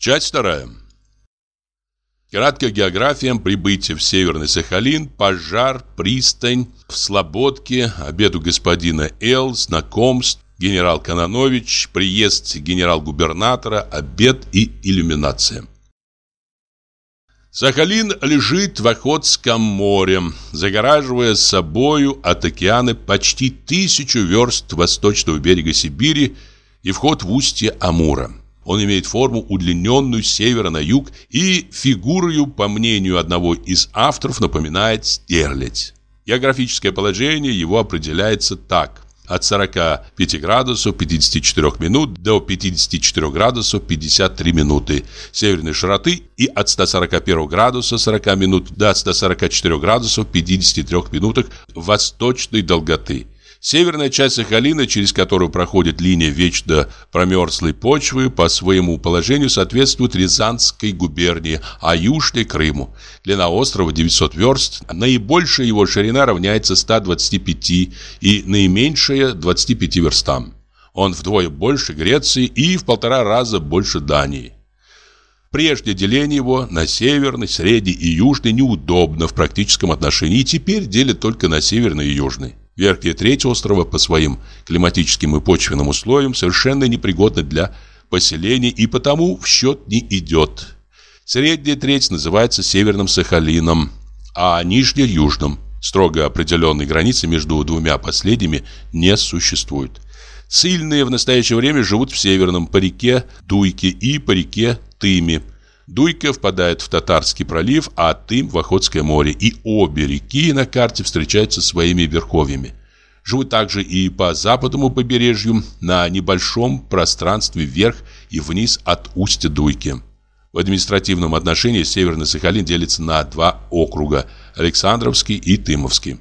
Часть вторая. Краткая география прибытия в Северный Сахалин, пожар, пристань, в Слободке, у господина Эл, знакомств, генерал Кононович, приезд генерал-губернатора, обед и иллюминация. Сахалин лежит в Охотском море, загораживая собою от океана почти тысячу верст восточного берега Сибири и вход в устье Амура. Он имеет форму удлиненную с севера на юг и фигурою, по мнению одного из авторов, напоминает стерлядь. Географическое положение его определяется так. От 45 градусов 54 минут до 54 градусов 53 минуты северной широты и от 141 градуса 40 минут до 144 градусов 53 минутах восточной долготы. Северная часть Сахалина, через которую проходит линия вечно промерзлой почвы, по своему положению соответствует Рязанской губернии, а южной – Крыму. Длина острова 900 верст, наибольшая его ширина равняется 125 и наименьшая – 25 верстам. Он вдвое больше Греции и в полтора раза больше Дании. Прежде деление его на северный, средний и южный неудобно в практическом отношении, и теперь делят только на северный и южный. Верхняя треть острова по своим климатическим и почвенным условиям совершенно непригодна для поселения и потому в счет не идет. Средняя треть называется Северным Сахалином, а нижняя – Южным. Строго определенной границы между двумя последними не существует. Сильные в настоящее время живут в Северном по реке Дуйке и по реке Тыме – Дуйка впадает в Татарский пролив, а Тым в Охотское море. И обе реки на карте встречаются своими верховьями. Живут также и по западному побережью на небольшом пространстве вверх и вниз от устья Дуйки. В административном отношении Северный Сахалин делится на два округа – Александровский и Тымовский.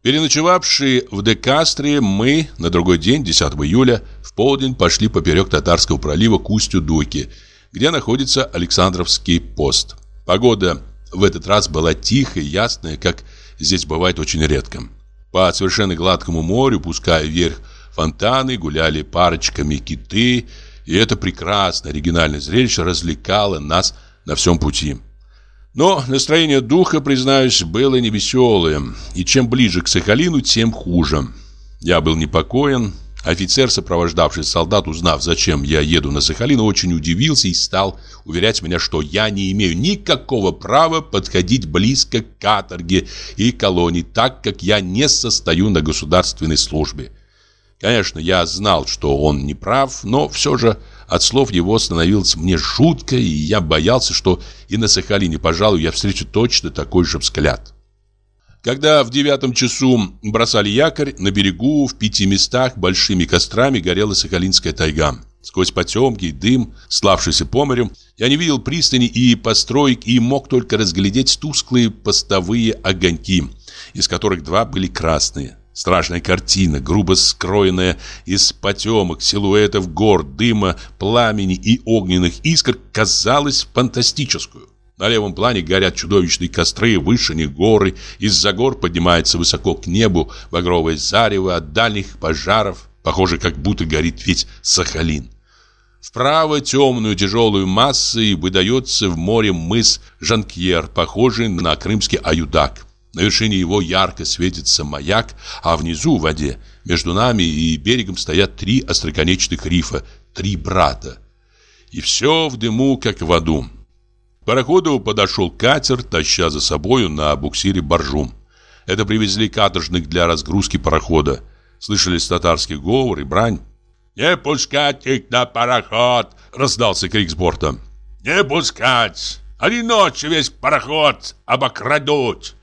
Переночевавшие в Декастре, мы на другой день, 10 июля, в полдень пошли поперек Татарского пролива к устью Дуйки – где находится Александровский пост. Погода в этот раз была тихая, ясная, как здесь бывает очень редко. По совершенно гладкому морю, пуская вверх фонтаны, гуляли парочками киты, и это прекрасное оригинальное зрелище развлекало нас на всем пути. Но настроение духа, признаюсь, было невеселое, и чем ближе к Сахалину, тем хуже. Я был непокоен, Офицер, сопровождавший солдат, узнав, зачем я еду на Сахалин, очень удивился и стал уверять меня, что я не имею никакого права подходить близко к каторге и колонии, так как я не состою на государственной службе. Конечно, я знал, что он не прав, но все же от слов его становилось мне жутко, и я боялся, что и на Сахалине, пожалуй, я встречу точно такой же взгляд. Когда в девятом часу бросали якорь, на берегу в пяти местах большими кострами горела Сахалинская тайга. Сквозь потемки и дым, славшийся по морю, я не видел пристани и построек и мог только разглядеть тусклые постовые огоньки, из которых два были красные. Страшная картина, грубо скроенная из потемок, силуэтов гор, дыма, пламени и огненных искр, казалась фантастическую. На левом плане горят чудовищные костры, выше них горы. Из-за гор поднимается высоко к небу багровое зарево от дальних пожаров. Похоже, как будто горит весь Сахалин. Вправо темную тяжелую массой выдается в море мыс Жанкьер, похожий на крымский аюдак. На вершине его ярко светится маяк, а внизу в воде между нами и берегом стоят три остроконечных рифа, три брата. И все в дыму, как в аду. Пароходу подошел катер, таща за собою на буксире боржум. Это привезли каторжных для разгрузки парохода. Слышались татарский говор и брань. «Не пускать их на пароход!» — раздался крик с борта. «Не пускать! Они ночью весь пароход обокрадут!»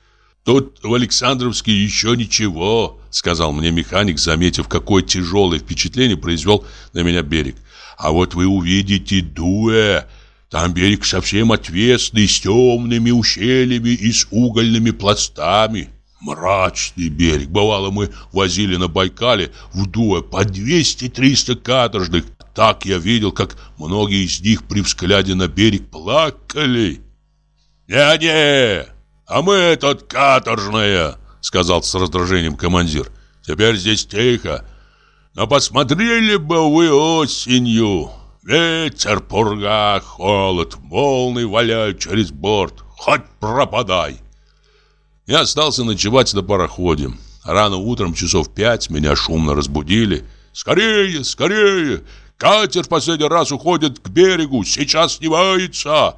«Тут в Александровске еще ничего», — сказал мне механик, заметив, какое тяжелое впечатление произвел на меня берег. «А вот вы увидите Дуэ, там берег совсем отвесный, с темными ущельями и с угольными пластами. Мрачный берег. Бывало, мы возили на Байкале в Дуэ по 200-300 каторжных. Так я видел, как многие из них при взгляде на берег плакали. «Не-не, а мы тут каторжные», — сказал с раздражением командир. «Теперь здесь тихо. Но посмотрели бы вы осенью. Ветер, пурга, холод, волны валяют через борт. Хоть пропадай. Я остался ночевать на пароходе. Рано утром, часов пять, меня шумно разбудили. «Скорее, скорее! Катер в последний раз уходит к берегу, сейчас снимается!»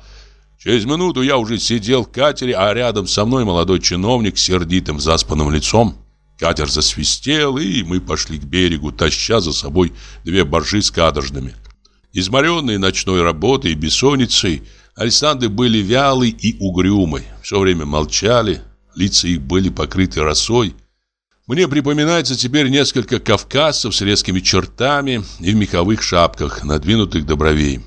Через минуту я уже сидел в катере, а рядом со мной молодой чиновник с сердитым заспанным лицом. Катер засвистел, и мы пошли к берегу, таща за собой две боржи с каторжными. Изморенные ночной работой и бессонницей, Александры были вялы и угрюмы, все время молчали, лица их были покрыты росой. Мне припоминается теперь несколько кавказцев с резкими чертами и в меховых шапках, надвинутых до бровей.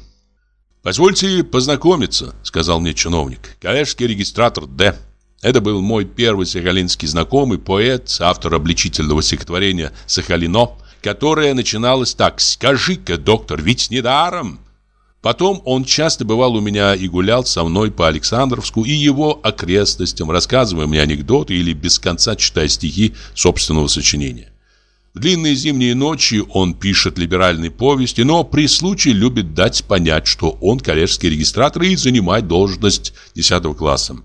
«Позвольте познакомиться», — сказал мне чиновник. «Коллежский регистратор Д. Это был мой первый сахалинский знакомый, поэт, автор обличительного стихотворения «Сахалино», которое начиналось так «Скажи-ка, доктор, ведь недаром». Потом он часто бывал у меня и гулял со мной по Александровску и его окрестностям, рассказывая мне анекдоты или без конца читая стихи собственного сочинения. В длинные зимние ночи он пишет либеральные повести, но при случае любит дать понять, что он коллежский регистратор и занимает должность 10 класса.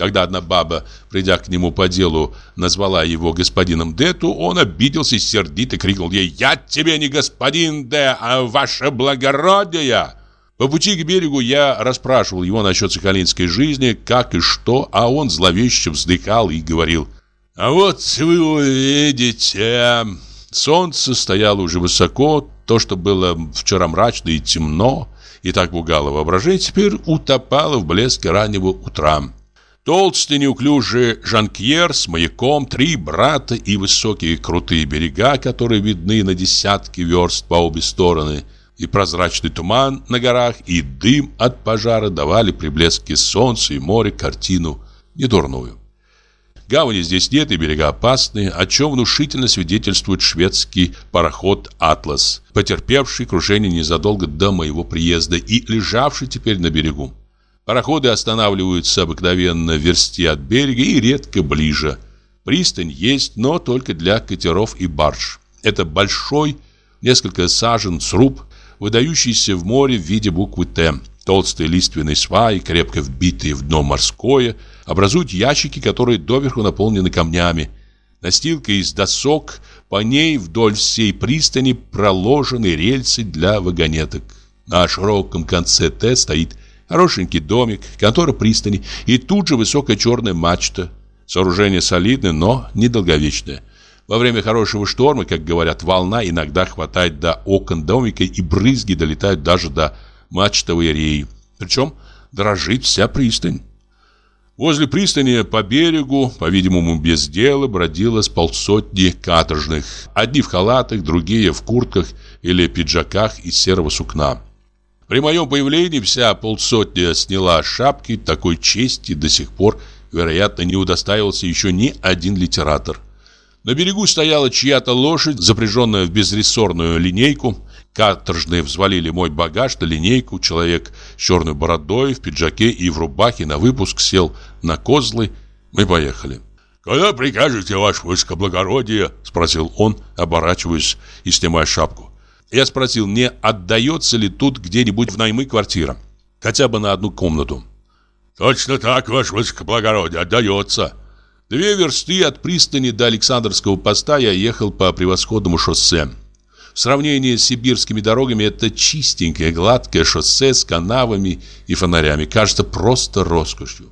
Когда одна баба, придя к нему по делу, назвала его господином Д, то он обиделся и сердито крикнул ей «Я тебе не господин Д, а ваше благородие!» По пути к берегу я расспрашивал его насчет сахалинской жизни, как и что, а он зловеще вздыхал и говорил «А вот вы увидите...» Солнце стояло уже высоко, то, что было вчера мрачно и темно, и так пугало воображение, теперь утопало в блеске раннего утра. Толстый неуклюжий Жанкьер с маяком, три брата и высокие крутые берега, которые видны на десятки верст по обе стороны, и прозрачный туман на горах, и дым от пожара давали при блеске солнца и моря картину недурную. Гавани здесь нет и берега опасные, о чем внушительно свидетельствует шведский пароход «Атлас», потерпевший крушение незадолго до моего приезда и лежавший теперь на берегу. Пароходы останавливаются обыкновенно в версте от берега и редко ближе. Пристань есть, но только для катеров и барж. Это большой, несколько сажен сруб, выдающийся в море в виде буквы «Т». Толстые лиственные сваи, крепко вбитые в дно морское – образуют ящики, которые доверху наполнены камнями. Настилка из досок, по ней вдоль всей пристани проложены рельсы для вагонеток. На широком конце Т стоит хорошенький домик, контора пристани и тут же высокая черная мачта. Сооружение солидное, но недолговечное. Во время хорошего шторма, как говорят, волна иногда хватает до окон домика и брызги долетают даже до мачтовой реи. Причем дрожит вся пристань. Возле пристани по берегу, по-видимому, без дела, бродило с полсотни каторжных. Одни в халатах, другие в куртках или пиджаках из серого сукна. При моем появлении вся полсотня сняла шапки, такой чести до сих пор, вероятно, не удостаивался еще ни один литератор. На берегу стояла чья-то лошадь, запряженная в безрессорную линейку. Каторжные взвалили мой багаж на линейку. Человек с черной бородой, в пиджаке и в рубахе на выпуск сел на козлы. Мы поехали. «Когда прикажете, ваше высокоблагородие?» Спросил он, оборачиваясь и снимая шапку. Я спросил, не отдается ли тут где-нибудь в наймы квартира. Хотя бы на одну комнату. «Точно так, ваше высокоблагородие, отдается». Две версты от пристани до Александровского поста я ехал по превосходному шоссе. В сравнении с сибирскими дорогами это чистенькое, гладкое шоссе с канавами и фонарями кажется просто роскошью.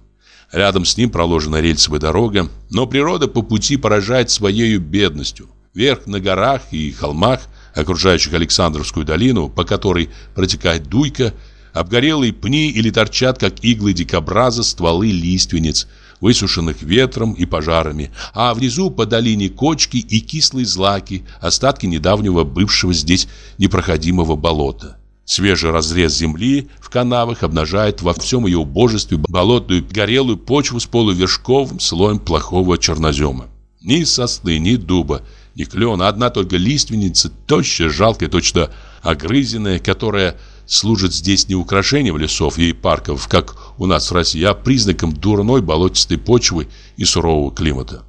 Рядом с ним проложена рельсовая дорога, но природа по пути поражает своей бедностью. Вверх на горах и холмах, окружающих Александровскую долину, по которой протекает дуйка, обгорелые пни или торчат, как иглы дикобраза, стволы лиственниц – высушенных ветром и пожарами, а внизу по долине кочки и кислые злаки, остатки недавнего бывшего здесь непроходимого болота. Свежий разрез земли в канавах обнажает во всем ее убожестве болотную горелую почву с полувершковым слоем плохого чернозема. Ни сосны, ни дуба, ни клена, одна только лиственница, тощая, жалкая, точно огрызенная, которая служит здесь не украшением лесов и парков, как у нас в России, а признаком дурной болотистой почвы и сурового климата.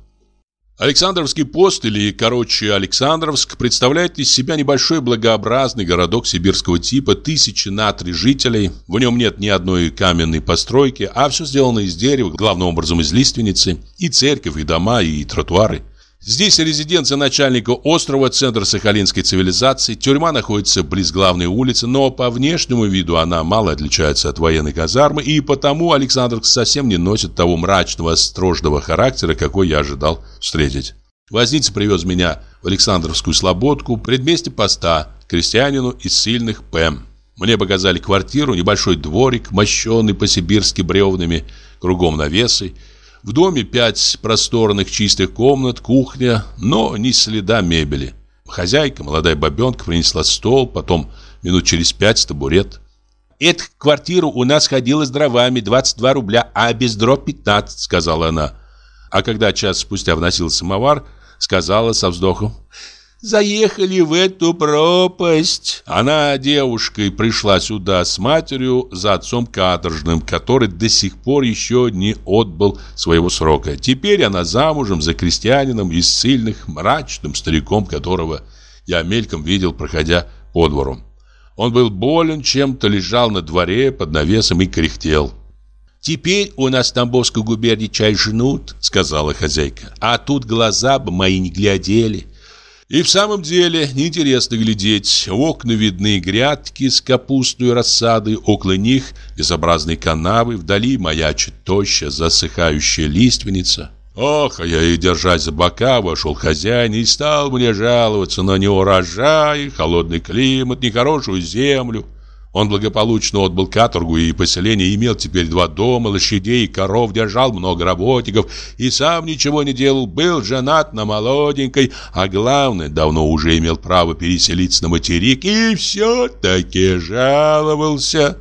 Александровский пост, или, короче, Александровск, представляет из себя небольшой благообразный городок сибирского типа, тысячи на три жителей. В нем нет ни одной каменной постройки, а все сделано из дерева, главным образом из лиственницы, и церковь, и дома, и тротуары. Здесь резиденция начальника острова, центр сахалинской цивилизации. Тюрьма находится близ главной улицы, но по внешнему виду она мало отличается от военной казармы, и потому Александр совсем не носит того мрачного, острожного характера, какой я ожидал встретить. Возница привез меня в Александровскую слободку, предместе поста, крестьянину из сильных ПЭМ. Мне показали квартиру, небольшой дворик, мощенный по-сибирски бревнами, кругом навесы, в доме пять просторных чистых комнат, кухня, но ни следа мебели. Хозяйка, молодая бабенка, принесла стол, потом минут через пять табурет. «Эта квартира у нас ходила с дровами, 22 рубля, а без дров 15», — сказала она. А когда час спустя вносил самовар, сказала со вздохом, заехали в эту пропасть. Она девушкой пришла сюда с матерью за отцом каторжным, который до сих пор еще не отбыл своего срока. Теперь она замужем за крестьянином из сильных, мрачным стариком, которого я мельком видел, проходя по двору. Он был болен чем-то, лежал на дворе под навесом и кряхтел. «Теперь у нас в Тамбовской губернии чай жнут», — сказала хозяйка. «А тут глаза бы мои не глядели. И в самом деле неинтересно глядеть. Окна видны грядки с капустной рассадой, около них безобразные канавы, вдали маячит тощая засыхающая лиственница. Ох, а я и держась за бока вошел хозяин и стал мне жаловаться на неурожай, холодный климат, нехорошую землю. Он благополучно отбыл каторгу и поселение, имел теперь два дома, лошадей коров, держал много работников и сам ничего не делал, был женат на молоденькой, а главное, давно уже имел право переселиться на материк и все-таки жаловался.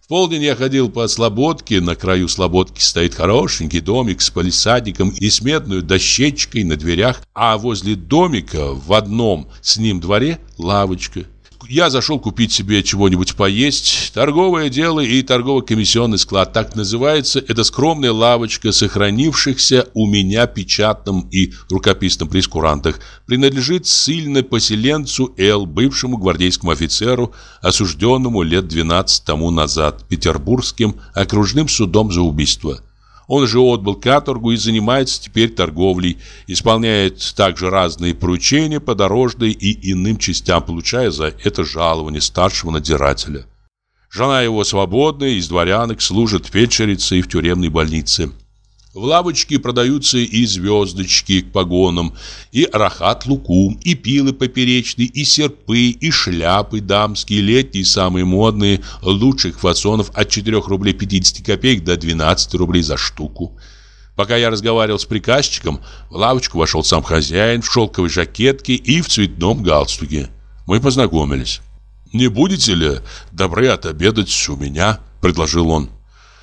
В полдень я ходил по слободке, на краю слободки стоит хорошенький домик с палисадником и с медной дощечкой на дверях, а возле домика в одном с ним дворе лавочка я зашел купить себе чего-нибудь поесть. Торговое дело и торгово-комиссионный склад, так называется. Это скромная лавочка, сохранившихся у меня печатном и рукописном прескурантах, принадлежит сильно поселенцу Л, бывшему гвардейскому офицеру, осужденному лет 12 тому назад Петербургским окружным судом за убийство. Он же отбыл каторгу и занимается теперь торговлей, исполняет также разные поручения по дорожной и иным частям, получая за это жалование старшего надзирателя. Жена его свободная, из дворянок, служит фельдшерицей в тюремной больнице. В лавочке продаются и звездочки к погонам, и рахат лукум, и пилы поперечные, и серпы, и шляпы дамские, летние, самые модные, лучших фасонов от 4 рублей 50 копеек до 12 рублей за штуку. Пока я разговаривал с приказчиком, в лавочку вошел сам хозяин в шелковой жакетке и в цветном галстуке. Мы познакомились. «Не будете ли добры отобедать у меня?» – предложил он.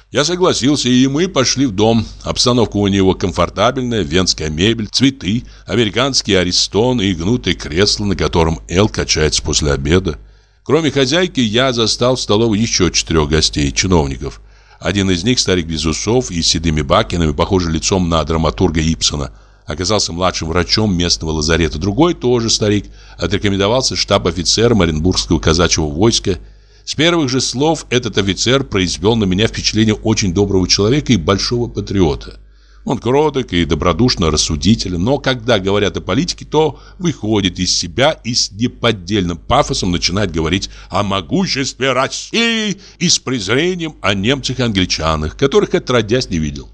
Я согласился, и мы пошли в дом. Обстановка у него комфортабельная, венская мебель, цветы, американский аристон и гнутое кресло, на котором Эл качается после обеда. Кроме хозяйки, я застал в столовой еще четырех гостей, чиновников. Один из них, старик без усов и седыми бакинами, похожий лицом на драматурга Ипсона, оказался младшим врачом местного лазарета. Другой, тоже старик, отрекомендовался штаб-офицером Оренбургского казачьего войска – с первых же слов этот офицер произвел на меня впечатление очень доброго человека и большого патриота. Он кроток и добродушно рассудителен, но когда говорят о политике, то выходит из себя и с неподдельным пафосом начинает говорить о могуществе России и с презрением о немцах и англичанах, которых отродясь не видел.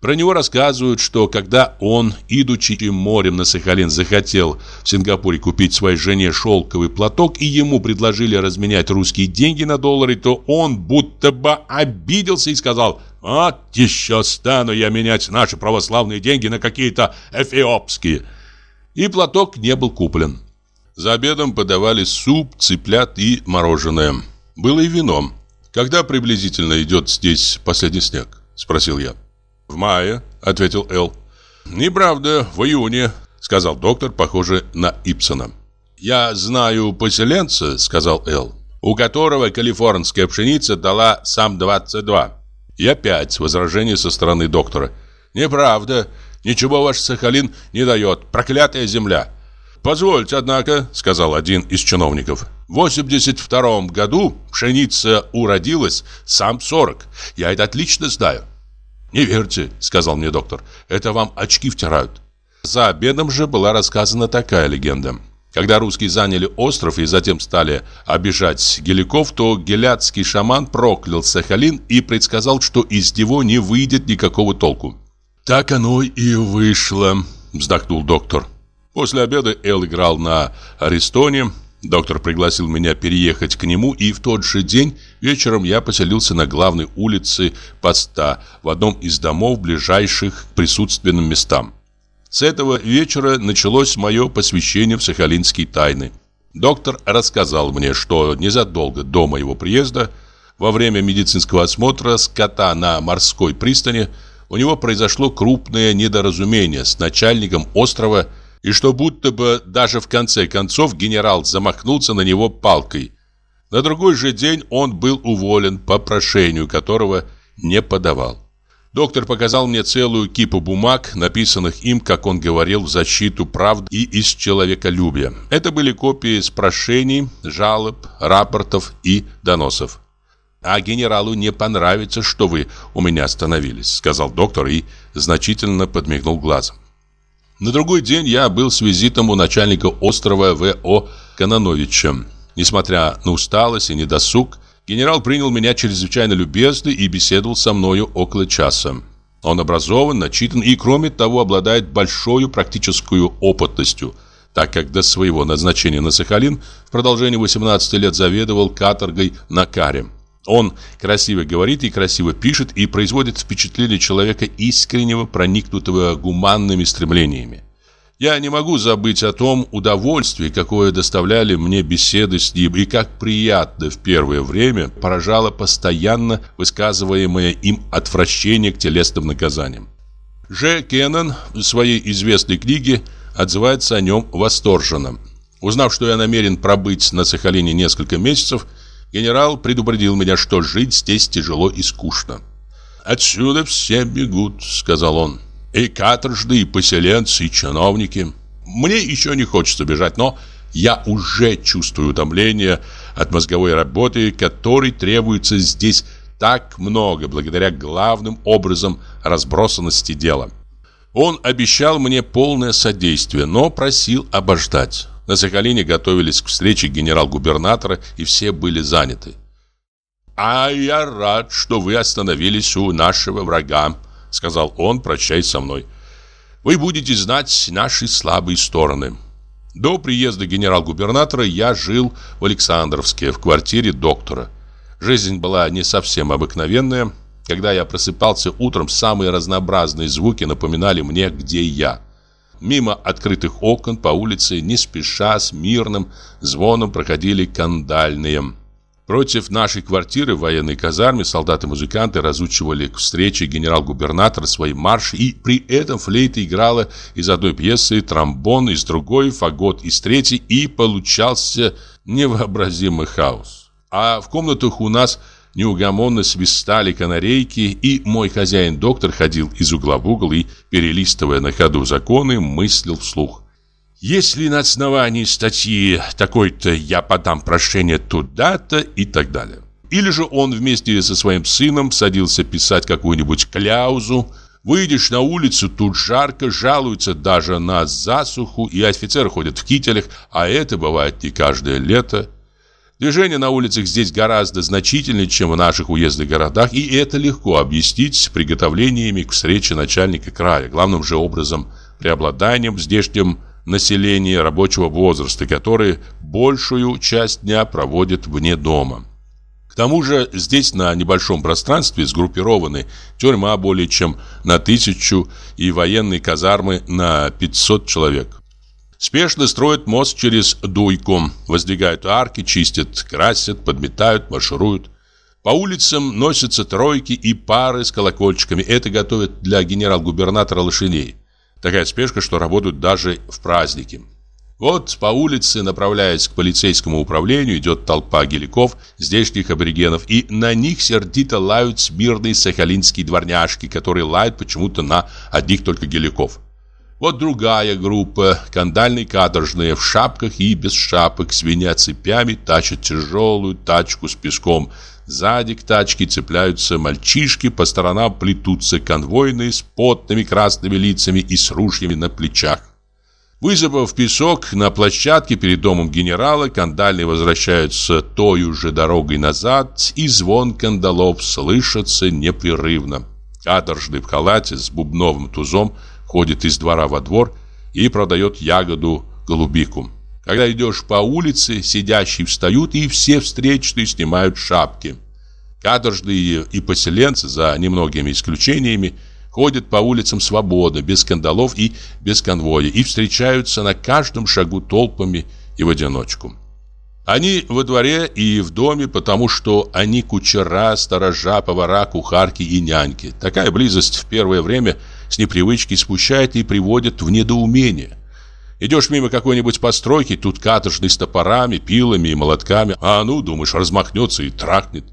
Про него рассказывают, что когда он, идучи морем на Сахалин, захотел в Сингапуре купить своей жене шелковый платок и ему предложили разменять русские деньги на доллары, то он будто бы обиделся и сказал «Вот еще стану я менять наши православные деньги на какие-то эфиопские». И платок не был куплен. За обедом подавали суп, цыплят и мороженое. Было и вино. «Когда приблизительно идет здесь последний снег?» – спросил я. «В мае», — ответил Эл. «Неправда, в июне», — сказал доктор, похоже на Ипсона. «Я знаю поселенца», — сказал Эл, «у которого калифорнская пшеница дала сам 22». И опять возражение со стороны доктора. «Неправда. Ничего ваш Сахалин не дает, проклятая земля. «Позвольте, однако», — сказал один из чиновников, «в 82 году пшеница уродилась сам 40. Я это отлично знаю». «Не верьте», — сказал мне доктор, — «это вам очки втирают». За обедом же была рассказана такая легенда. Когда русские заняли остров и затем стали обижать геликов, то геляцкий шаман проклял Сахалин и предсказал, что из него не выйдет никакого толку. «Так оно и вышло», — вздохнул доктор. После обеда Эл играл на Аристоне. Доктор пригласил меня переехать к нему, и в тот же день вечером я поселился на главной улице Поста, в одном из домов, ближайших к присутственным местам. С этого вечера началось мое посвящение в сахалинские тайны. Доктор рассказал мне, что незадолго до моего приезда, во время медицинского осмотра скота на морской пристани, у него произошло крупное недоразумение с начальником острова и что будто бы даже в конце концов генерал замахнулся на него палкой. На другой же день он был уволен по прошению, которого не подавал. Доктор показал мне целую кипу бумаг, написанных им, как он говорил, в защиту правды и из человеколюбия. Это были копии с прошений, жалоб, рапортов и доносов. «А генералу не понравится, что вы у меня остановились», сказал доктор и значительно подмигнул глазом. На другой день я был с визитом у начальника острова В.О. Канановича. Несмотря на усталость и недосуг, генерал принял меня чрезвычайно любезно и беседовал со мною около часа. Он образован, начитан и, кроме того, обладает большой практической опытностью, так как до своего назначения на Сахалин в продолжении 18 лет заведовал каторгой на Каре. Он красиво говорит и красиво пишет и производит впечатление человека искреннего, проникнутого гуманными стремлениями. Я не могу забыть о том удовольствии, какое доставляли мне беседы с ним, и как приятно в первое время поражало постоянно высказываемое им отвращение к телесным наказаниям. Ж. Кеннон в своей известной книге отзывается о нем восторженно. Узнав, что я намерен пробыть на Сахалине несколько месяцев, Генерал предупредил меня, что жить здесь тяжело и скучно. «Отсюда все бегут», — сказал он. «И каторжные, и поселенцы, и чиновники. Мне еще не хочется бежать, но я уже чувствую утомление от мозговой работы, которой требуется здесь так много, благодаря главным образом разбросанности дела». Он обещал мне полное содействие, но просил обождать. На Сахалине готовились к встрече генерал-губернатора, и все были заняты. «А я рад, что вы остановились у нашего врага», — сказал он, прощаясь со мной. «Вы будете знать наши слабые стороны». До приезда генерал-губернатора я жил в Александровске, в квартире доктора. Жизнь была не совсем обыкновенная. Когда я просыпался утром, самые разнообразные звуки напоминали мне, где я. Мимо открытых окон по улице, не спеша, с мирным звоном проходили кандальные. Против нашей квартиры в военной казарме солдаты-музыканты разучивали к встрече генерал-губернатор свои марши, и при этом флейта играла из одной пьесы, тромбон из другой, фагот из третьей, и получался невообразимый хаос. А в комнатах у нас неугомонно свистали канарейки, и мой хозяин-доктор ходил из угла в угол и, перелистывая на ходу законы, мыслил вслух. «Если на основании статьи такой-то я подам прошение туда-то» и так далее. Или же он вместе со своим сыном садился писать какую-нибудь кляузу, Выйдешь на улицу, тут жарко, жалуются даже на засуху, и офицеры ходят в кителях, а это бывает не каждое лето. Движение на улицах здесь гораздо значительнее, чем в наших уездных городах, и это легко объяснить приготовлениями к встрече начальника края, главным же образом преобладанием в здешнем населении рабочего возраста, которые большую часть дня проводят вне дома. К тому же здесь на небольшом пространстве сгруппированы тюрьма более чем на тысячу и военные казармы на 500 человек. Спешно строят мост через Дуйку, воздвигают арки, чистят, красят, подметают, маршируют. По улицам носятся тройки и пары с колокольчиками. Это готовят для генерал-губернатора лошадей. Такая спешка, что работают даже в праздники. Вот по улице, направляясь к полицейскому управлению, идет толпа геликов, здешних аборигенов, и на них сердито лают смирные сахалинские дворняжки, которые лают почему-то на одних только геликов. Вот другая группа, кандальные каторжные, в шапках и без шапок, свиня цепями, тащат тяжелую тачку с песком. Сзади к тачке цепляются мальчишки, по сторонам плетутся конвойные с потными красными лицами и с ружьями на плечах. Высыпав песок на площадке перед домом генерала, кандальные возвращаются той же дорогой назад, и звон кандалов слышится непрерывно. Каторжный в халате с бубновым тузом ходит из двора во двор и продает ягоду голубику. Когда идешь по улице, сидящие встают, и все встречные снимают шапки. Каторжные и поселенцы, за немногими исключениями, ходят по улицам свободно, без скандалов и без конвоя, и встречаются на каждом шагу толпами и в одиночку. Они во дворе и в доме, потому что они кучера, сторожа, повара, кухарки и няньки. Такая близость в первое время с непривычки спущает и приводит в недоумение. Идешь мимо какой-нибудь постройки, тут каторжный с топорами, пилами и молотками, а ну, думаешь, размахнется и трахнет.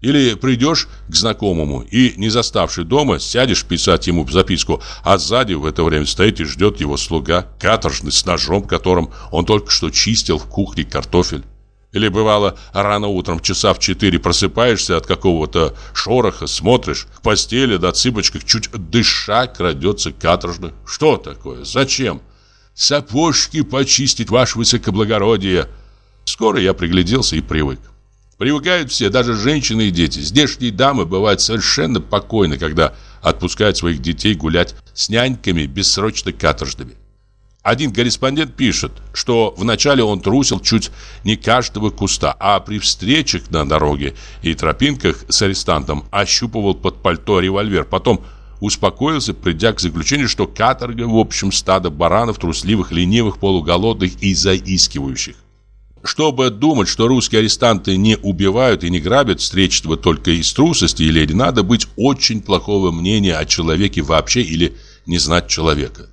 Или придешь к знакомому и, не заставший дома, сядешь писать ему записку, а сзади в это время стоит и ждет его слуга, каторжный с ножом, которым он только что чистил в кухне картофель. Или бывало, рано утром часа в четыре просыпаешься от какого-то шороха, смотришь, в постели до цыпочках чуть дыша крадется каторжный. Что такое? Зачем? Сапожки почистить, ваше высокоблагородие. Скоро я пригляделся и привык. Привыкают все, даже женщины и дети. Здешние дамы бывают совершенно покойны, когда отпускают своих детей гулять с няньками бессрочно каторжными. Один корреспондент пишет, что вначале он трусил чуть не каждого куста, а при встречах на дороге и тропинках с арестантом ощупывал под пальто револьвер. Потом успокоился, придя к заключению, что каторга в общем стадо баранов, трусливых, ленивых, полуголодных и заискивающих. Чтобы думать, что русские арестанты не убивают и не грабят встречного только из трусости или надо быть очень плохого мнения о человеке вообще или не знать человека.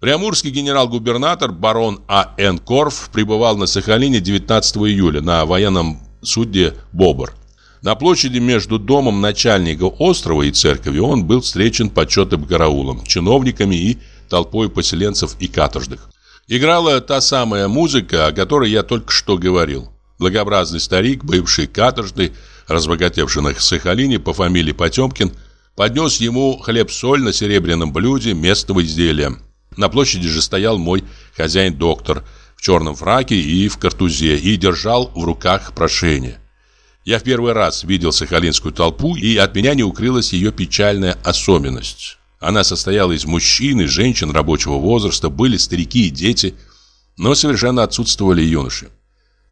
Приамурский генерал-губернатор барон А.Н. Корф прибывал на Сахалине 19 июля на военном суде «Бобр». На площади между домом начальника острова и церковью он был встречен почетным караулом, чиновниками и толпой поселенцев и каторжных. Играла та самая музыка, о которой я только что говорил. Благообразный старик, бывший каторжный, разбогатевший на Сахалине по фамилии Потемкин, поднес ему хлеб-соль на серебряном блюде местного изделия. На площади же стоял мой хозяин-доктор в черном фраке и в картузе и держал в руках прошение. Я в первый раз видел сахалинскую толпу, и от меня не укрылась ее печальная особенность. Она состояла из мужчин и женщин рабочего возраста, были старики и дети, но совершенно отсутствовали юноши.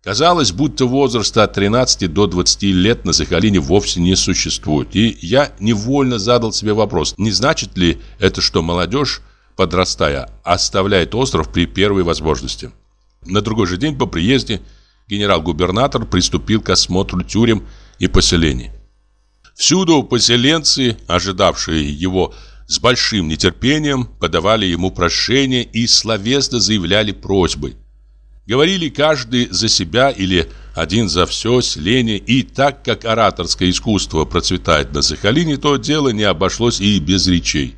Казалось, будто возраста от 13 до 20 лет на Сахалине вовсе не существует. И я невольно задал себе вопрос, не значит ли это, что молодежь, подрастая, оставляет остров при первой возможности. На другой же день по приезде генерал-губернатор приступил к осмотру тюрем и поселений. Всюду поселенцы, ожидавшие его с большим нетерпением подавали ему прошения и словесно заявляли просьбы. Говорили каждый за себя или один за все селение, и так как ораторское искусство процветает на Сахалине, то дело не обошлось и без речей.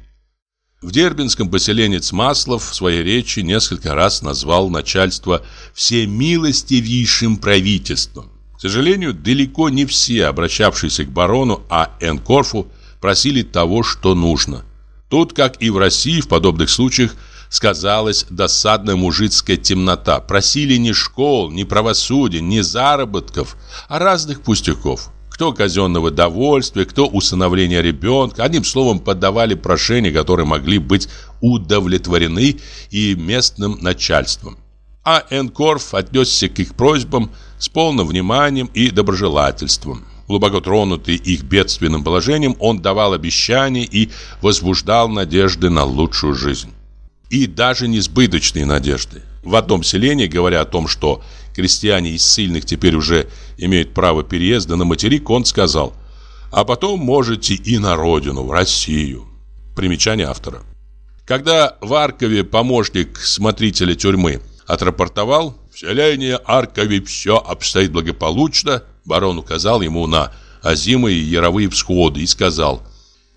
В Дербинском поселенец Маслов в своей речи несколько раз назвал начальство всемилостивейшим правительством. К сожалению, далеко не все, обращавшиеся к барону А.Н. Корфу, просили того, что нужно. Тут, как и в России, в подобных случаях сказалась досадная мужицкая темнота. Просили не школ, не правосудия, не заработков, а разных пустяков. Кто казенного довольствия, кто усыновления ребенка. Одним словом, подавали прошения, которые могли быть удовлетворены и местным начальством. А Энкорф отнесся к их просьбам с полным вниманием и доброжелательством. Глубоко тронутый их бедственным положением, он давал обещания и возбуждал надежды на лучшую жизнь. И даже несбыточные надежды. В одном селении, говоря о том, что крестьяне из сильных теперь уже имеют право переезда на материк, он сказал «А потом можете и на родину, в Россию». Примечание автора. Когда в Аркове помощник смотрителя тюрьмы отрапортовал, в селении Аркови все обстоит благополучно, барон указал ему на озимые яровые всходы и сказал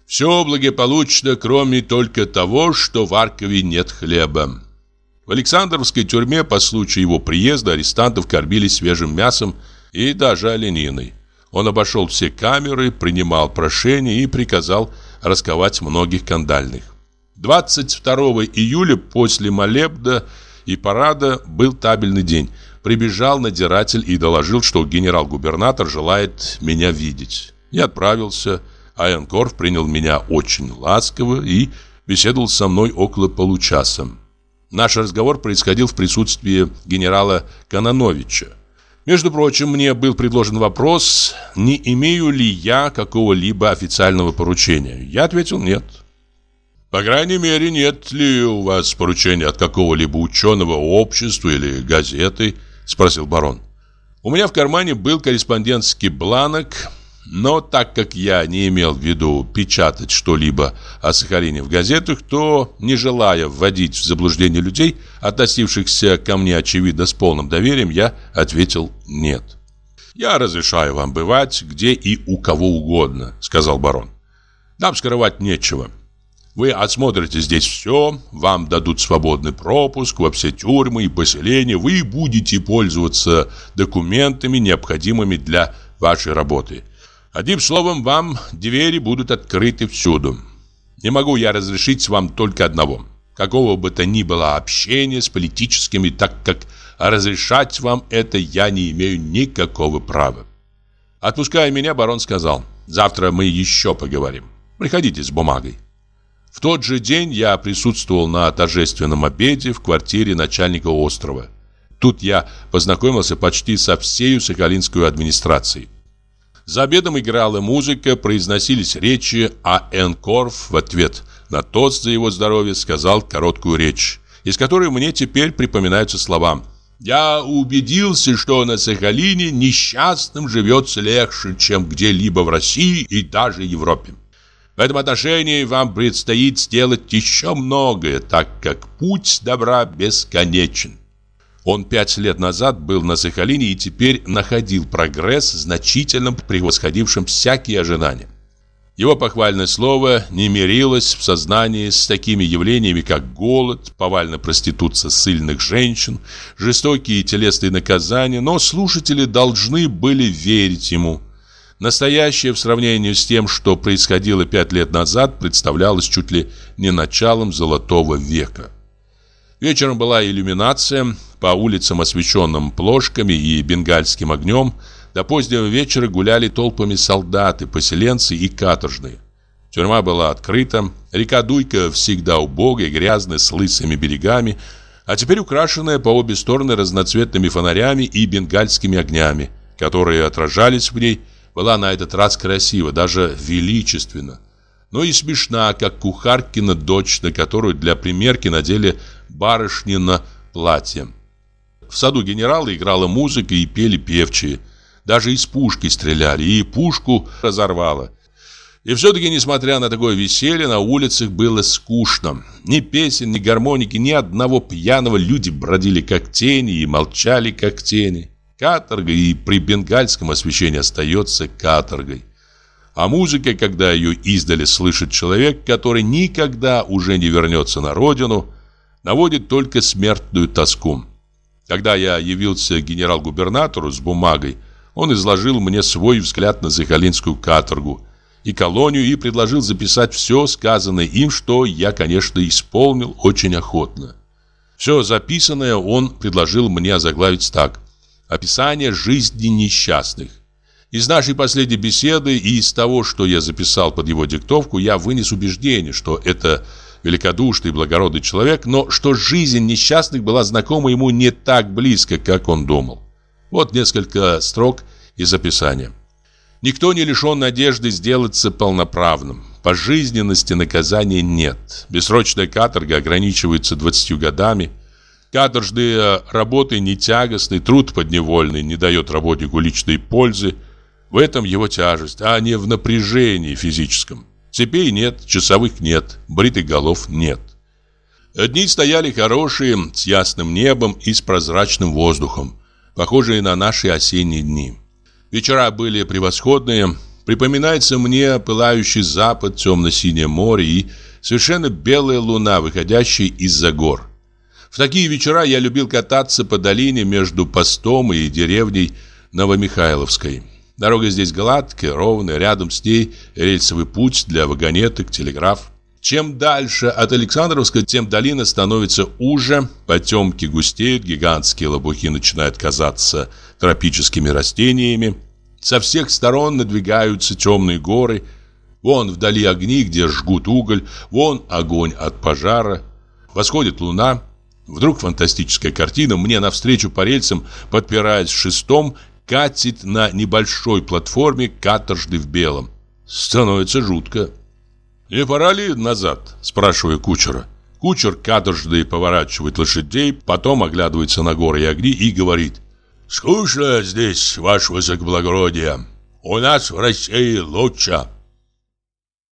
«Все благополучно, кроме только того, что в Аркове нет хлеба». В Александровской тюрьме по случаю его приезда арестантов кормили свежим мясом и даже олениной. Он обошел все камеры, принимал прошения и приказал расковать многих кандальных. 22 июля после молебда и парада был табельный день. Прибежал надзиратель и доложил, что генерал-губернатор желает меня видеть. Я отправился, а Энкорф принял меня очень ласково и беседовал со мной около получаса. Наш разговор происходил в присутствии генерала Канановича. Между прочим, мне был предложен вопрос, не имею ли я какого-либо официального поручения. Я ответил «нет». «По крайней мере, нет ли у вас поручения от какого-либо ученого общества или газеты?» – спросил барон. «У меня в кармане был корреспондентский бланок, но так как я не имел в виду печатать что-либо о Сахалине в газетах, то, не желая вводить в заблуждение людей, относившихся ко мне, очевидно, с полным доверием, я ответил «нет». «Я разрешаю вам бывать где и у кого угодно», — сказал барон. «Нам скрывать нечего. Вы осмотрите здесь все, вам дадут свободный пропуск во все тюрьмы и поселения, вы будете пользоваться документами, необходимыми для вашей работы». Одним словом, вам двери будут открыты всюду. Не могу я разрешить вам только одного. Какого бы то ни было общения с политическими, так как разрешать вам это я не имею никакого права. Отпуская меня, барон сказал, завтра мы еще поговорим. Приходите с бумагой. В тот же день я присутствовал на торжественном обеде в квартире начальника острова. Тут я познакомился почти со всей Сахалинской администрацией. За обедом играла музыка, произносились речи, а Энкорф в ответ на тост за его здоровье сказал короткую речь, из которой мне теперь припоминаются слова «Я убедился, что на Сахалине несчастным живется легче, чем где-либо в России и даже Европе. В этом отношении вам предстоит сделать еще многое, так как путь добра бесконечен. Он пять лет назад был на Сахалине и теперь находил прогресс, значительно превосходившим всякие ожидания. Его похвальное слово не мирилось в сознании с такими явлениями, как голод, повальная проституция сильных женщин, жестокие телесные наказания, но слушатели должны были верить ему. Настоящее в сравнении с тем, что происходило пять лет назад, представлялось чуть ли не началом Золотого века. Вечером была иллюминация по улицам, освещенным плошками и бенгальским огнем. До позднего вечера гуляли толпами солдаты, поселенцы и каторжные. Тюрьма была открыта, река Дуйка всегда убогая, грязная, с лысыми берегами, а теперь украшенная по обе стороны разноцветными фонарями и бенгальскими огнями, которые отражались в ней, была на этот раз красива, даже величественна но и смешна, как кухаркина дочь, на которую для примерки надели барышнина платье. В саду генерала играла музыка и пели певчие. Даже из пушки стреляли, и пушку разорвало. И все-таки, несмотря на такое веселье, на улицах было скучно. Ни песен, ни гармоники, ни одного пьяного. Люди бродили как тени и молчали как тени. Каторга и при бенгальском освещении остается каторгой. А музыка, когда ее издали слышит человек, который никогда уже не вернется на родину, наводит только смертную тоску. Когда я явился генерал-губернатору с бумагой, он изложил мне свой взгляд на Сахалинскую каторгу и колонию и предложил записать все сказанное им, что я, конечно, исполнил очень охотно. Все записанное он предложил мне озаглавить так «Описание жизни несчастных». Из нашей последней беседы и из того, что я записал под его диктовку, я вынес убеждение, что это великодушный благородный человек, но что жизнь несчастных была знакома ему не так близко, как он думал. Вот несколько строк из описания. Никто не лишен надежды сделаться полноправным. Пожизненности наказания нет. Бессрочная каторга ограничивается 20 годами. Каторжные работы не тягостны, труд подневольный не дает работнику личной пользы. В этом его тяжесть, а не в напряжении физическом. Цепей нет, часовых нет, бритых голов нет. Дни стояли хорошие, с ясным небом и с прозрачным воздухом, похожие на наши осенние дни. Вечера были превосходные, припоминается мне пылающий запад, темно-синее море и совершенно белая луна, выходящая из-за гор. В такие вечера я любил кататься по долине между постом и деревней Новомихайловской. Дорога здесь гладкая, ровная, рядом с ней рельсовый путь для вагонеток, телеграф. Чем дальше от Александровска, тем долина становится уже, потемки густеют, гигантские лопухи начинают казаться тропическими растениями. Со всех сторон надвигаются темные горы. Вон вдали огни, где жгут уголь, вон огонь от пожара. Восходит луна. Вдруг фантастическая картина мне навстречу по рельсам, подпираясь шестом, катит на небольшой платформе каторжды в белом. Становится жутко. «Не пора ли назад?» – спрашиваю кучера. Кучер каторжды поворачивает лошадей, потом оглядывается на горы и огни и говорит «Скучно здесь, ваше высокоблагородие. У нас в России лучше».